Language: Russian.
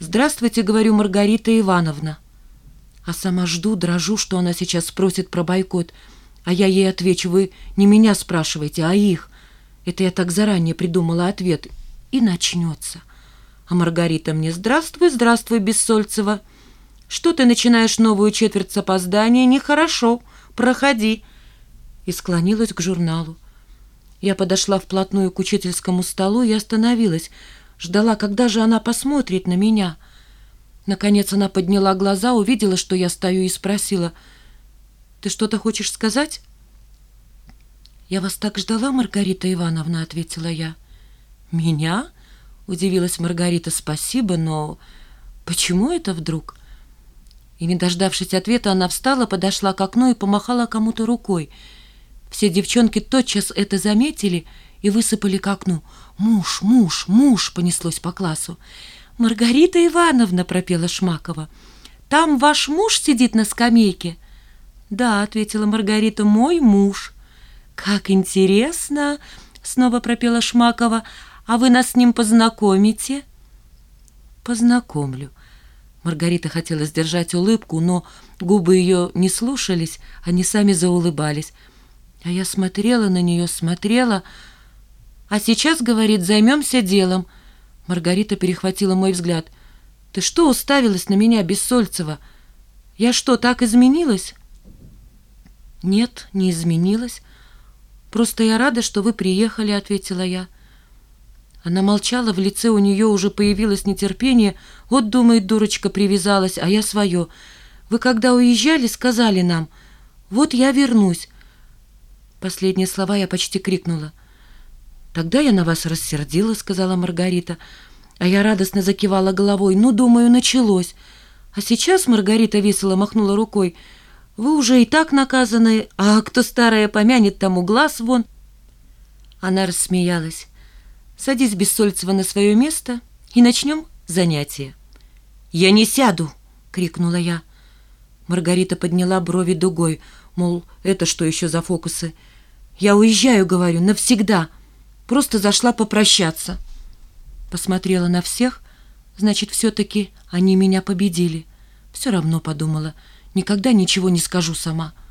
«Здравствуйте», — говорю, Маргарита Ивановна. А сама жду, дрожу, что она сейчас спросит про бойкот. А я ей отвечу, вы не меня спрашиваете, а их. Это я так заранее придумала ответ. И начнется. А Маргарита мне «Здравствуй, здравствуй, Бессольцева. Что ты начинаешь новую четверть с опоздания? Нехорошо. Проходи». И склонилась к журналу. Я подошла вплотную к учительскому столу и остановилась. Ждала, когда же она посмотрит на меня. Наконец она подняла глаза, увидела, что я стою, и спросила, «Ты что-то хочешь сказать?» «Я вас так ждала, Маргарита Ивановна», — ответила я. «Меня?» — удивилась Маргарита. «Спасибо, но почему это вдруг?» И, не дождавшись ответа, она встала, подошла к окну и помахала кому-то рукой. Все девчонки тотчас это заметили и высыпали к окну. «Муж, муж, муж!» — понеслось по классу. «Маргарита Ивановна!» — пропела Шмакова. «Там ваш муж сидит на скамейке?» «Да», — ответила Маргарита, — «мой муж». «Как интересно!» — снова пропела Шмакова. «А вы нас с ним познакомите?» «Познакомлю». Маргарита хотела сдержать улыбку, но губы ее не слушались, они сами заулыбались. А я смотрела на нее, смотрела. А сейчас, говорит, займемся делом. Маргарита перехватила мой взгляд. Ты что уставилась на меня, Бессольцева? Я что, так изменилась? Нет, не изменилась. Просто я рада, что вы приехали, ответила я. Она молчала, в лице у нее уже появилось нетерпение. Вот, думает, дурочка привязалась, а я свое. Вы когда уезжали, сказали нам, вот я вернусь. Последние слова я почти крикнула. «Тогда я на вас рассердила», — сказала Маргарита. А я радостно закивала головой. «Ну, думаю, началось. А сейчас Маргарита весело махнула рукой. Вы уже и так наказаны, а кто старое помянет, тому глаз вон». Она рассмеялась. «Садись, Бессольцева, на свое место и начнем занятие». «Я не сяду!» — крикнула я. Маргарита подняла брови дугой, мол, это что еще за фокусы? Я уезжаю, говорю, навсегда. Просто зашла попрощаться. Посмотрела на всех, значит, все-таки они меня победили. Все равно подумала, никогда ничего не скажу сама.